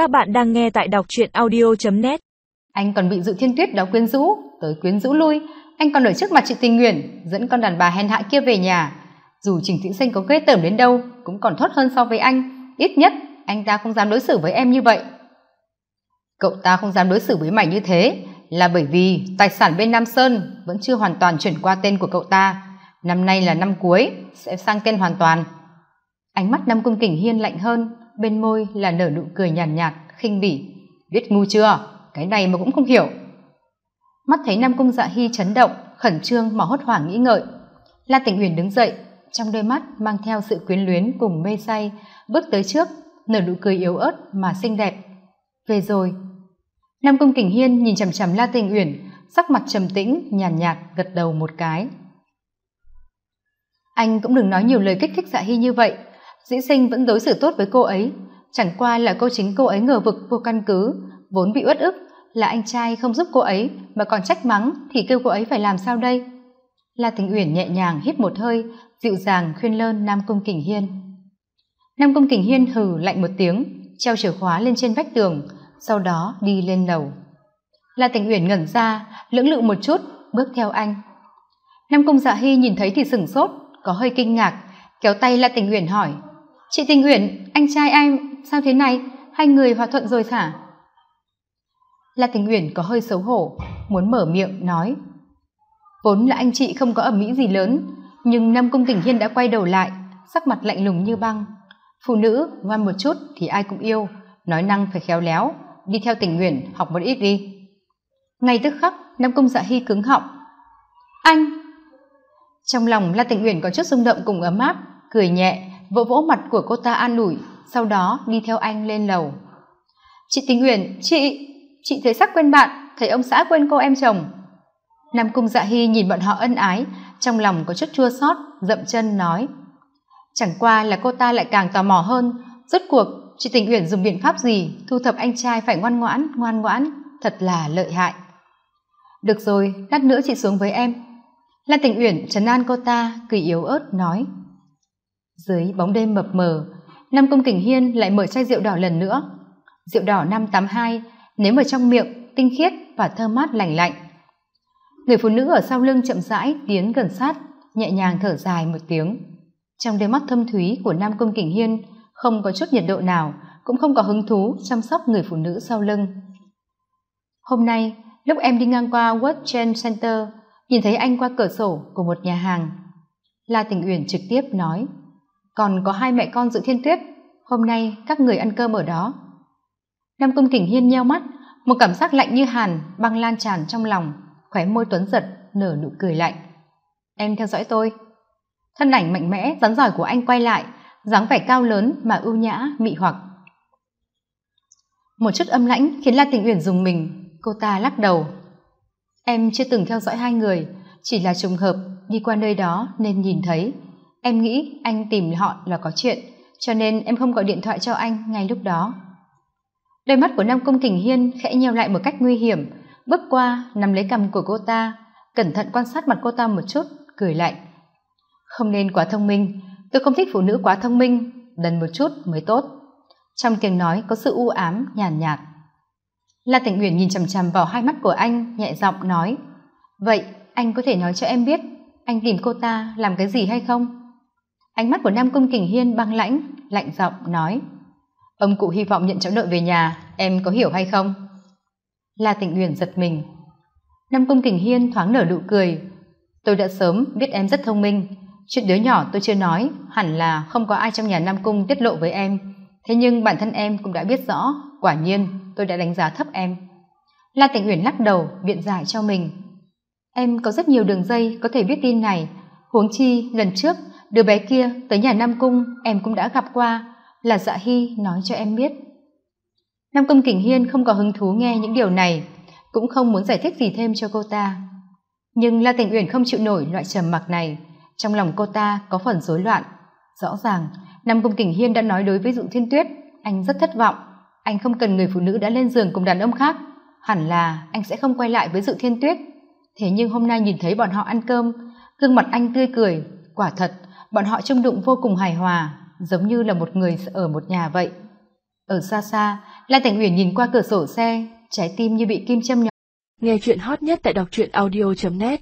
Các bạn đang nghe tại đọc truyện audio.net Anh còn bị Dự Thiên Tuyết đó quyến rũ, tới quyến rũ lui. Anh còn ở trước mặt chị Tình Nguyện, dẫn con đàn bà hèn hạ kia về nhà. Dù Trình Tĩnh Sinh có ghê tởm đến đâu, cũng còn thoát hơn so với anh. Ít nhất, anh ta không dám đối xử với em như vậy. Cậu ta không dám đối xử với mày như thế là bởi vì tài sản bên Nam Sơn vẫn chưa hoàn toàn chuyển qua tên của cậu ta. Năm nay là năm cuối, sẽ sang tên hoàn toàn. Ánh mắt Nam Cung Kình Hiên lạnh hơn, bên môi là nở nụ cười nhàn nhạt, nhạt khinh bỉ. Biết ngu chưa? Cái này mà cũng không hiểu. Mắt thấy nam cung dạ hy chấn động khẩn trương mà hốt hoảng nghĩ ngợi. La tình uyển đứng dậy trong đôi mắt mang theo sự quyến luyến cùng mê say bước tới trước nở nụ cười yếu ớt mà xinh đẹp. Về rồi nam cung kình hiên nhìn chằm chằm la tình uyển sắc mặt trầm tĩnh nhàn nhạt, nhạt gật đầu một cái. Anh cũng đừng nói nhiều lời kích thích dạ hy như vậy dĩ sinh vẫn đối xử tốt với cô ấy. Chẳng qua là cô chính cô ấy ngờ vực, vô căn cứ. Vốn bị uất ức là anh trai không giúp cô ấy, mà còn trách mắng thì kêu cô ấy phải làm sao đây? La tình uyển nhẹ nhàng hít một hơi, dịu dàng khuyên lơn nam cung kình hiên. Nam cung kình hiên hừ lạnh một tiếng, treo chìa khóa lên trên vách tường, sau đó đi lên lầu. La tình uyển ngẩn ra, lưỡng lự một chút, bước theo anh. Nam cung dạ hy nhìn thấy thì sửng sốt, có hơi kinh ngạc, kéo tay la tình uyển hỏi chị tình uyển anh trai em sao thế này? Hai người hòa thuận rồi hả? La tình uyển có hơi xấu hổ, muốn mở miệng, nói. Vốn là anh chị không có ẩm mỹ gì lớn, nhưng nam cung kình hiên đã quay đầu lại, sắc mặt lạnh lùng như băng. Phụ nữ, ngoan một chút thì ai cũng yêu, nói năng phải khéo léo, đi theo tình nguyện học một ít đi. Ngay tức khắc, nam cung dạ hy cứng họng. Anh! Trong lòng la tình uyển có chút rung động cùng ấm áp, cười nhẹ vỗ vỗ mặt của cô ta an ủi, sau đó đi theo anh lên lầu. Chị tình uyển chị chị thấy sắc quên bạn, thấy ông xã quên cô em chồng. Nam cung dạ hy nhìn bọn họ ân ái, trong lòng có chút chua xót, dậm chân nói, chẳng qua là cô ta lại càng tò mò hơn. Rốt cuộc, chị tình uyển dùng biện pháp gì thu thập anh trai phải ngoan ngoãn ngoan ngoãn, thật là lợi hại. Được rồi, lát nữa chị xuống với em. Lan tình uyển trấn an cô ta, cười yếu ớt, nói dưới bóng đêm mập mờ, nam cung kình hiên lại mở chai rượu đỏ lần nữa. Rượu đỏ năm tám hai, nếm ở trong miệng, tinh khiết và thơm mát lành lạnh. Người phụ nữ ở sau lưng chậm rãi tiến gần sát, nhẹ nhàng thở dài một tiếng. Trong đôi mắt thâm thúy của nam cung kình hiên, không có chút nhiệt độ nào, cũng không có hứng thú chăm sóc người phụ nữ sau lưng. Hôm nay, lúc em đi ngang qua world trade center, nhìn thấy anh qua cửa sổ của một nhà hàng. La tình uyển trực tiếp nói còn có hai mẹ con dự thiên tuyết, hôm nay các người ăn cơm ở đó. Nam cung kình hiên nheo mắt, một cảm giác lạnh như hàn băng lan tràn trong lòng, khóe môi tuấn giật, nở nụ cười lạnh. Em theo dõi tôi. Thân ảnh mạnh mẽ, rắn giỏi của anh quay lại, dáng vẻ cao lớn mà ưu nhã, mị hoặc. Một chút âm lãnh khiến la tình uyển dùng mình, cô ta lắc đầu. Em chưa từng theo dõi hai người, chỉ là trùng hợp, đi qua nơi đó nên nhìn thấy em nghĩ anh tìm họ là có chuyện cho nên em không gọi điện thoại cho anh ngay lúc đó. Đôi mắt của nam công kình hiên khẽ nheo lại một cách nguy hiểm bước qua nắm lấy cằm của cô ta cẩn thận quan sát mặt cô ta một chút cười lạnh. Không nên quá thông minh tôi không thích phụ nữ quá thông minh đần một chút mới tốt. Trong tiếng nói có sự u ám nhàn nhạt, nhạt la tỉnh uyển nhìn chằm chằm vào hai mắt của anh nhẹ giọng nói vậy anh có thể nói cho em biết anh tìm cô ta làm cái gì hay không? Ánh mắt của nam cung kình hiên băng lãnh, lạnh giọng nói, ông cụ hy vọng nhận cháu nội về nhà, em có hiểu hay không? La tịnh uyển giật mình. Nam cung kình hiên thoáng nở nụ cười. Tôi đã sớm biết em rất thông minh. Chuyện đứa nhỏ tôi chưa nói, hẳn là không có ai trong nhà nam cung tiết lộ với em. Thế nhưng bản thân em cũng đã biết rõ, quả nhiên tôi đã đánh giá thấp em. La tịnh uyển lắc đầu, biện giải cho mình. Em có rất nhiều đường dây có thể biết tin này. Huống chi lần trước đứa bé kia tới nhà nam cung, em cũng đã gặp qua, là dạ hy nói cho em biết. Nam cung kình hiên không có hứng thú nghe những điều này, cũng không muốn giải thích gì thêm cho cô ta. Nhưng la tình uyển không chịu nổi loại trầm mặc này, trong lòng cô ta có phần rối loạn. Rõ ràng, nam cung kình hiên đã nói đối với dụ thiên tuyết, anh rất thất vọng. Anh không cần người phụ nữ đã lên giường cùng đàn ông khác, hẳn là anh sẽ không quay lại với dự thiên tuyết. Thế nhưng hôm nay nhìn thấy bọn họ ăn cơm, gương mặt anh tươi cười, quả thật bọn họ chung đụng vô cùng hài hòa, giống như là một người ở một nhà vậy. Ở xa xa la thành uyển nhìn qua cửa sổ xe, trái tim như bị kim châm nhỏ. Nghe chuyện hot nhất tại đọc truyện audio net.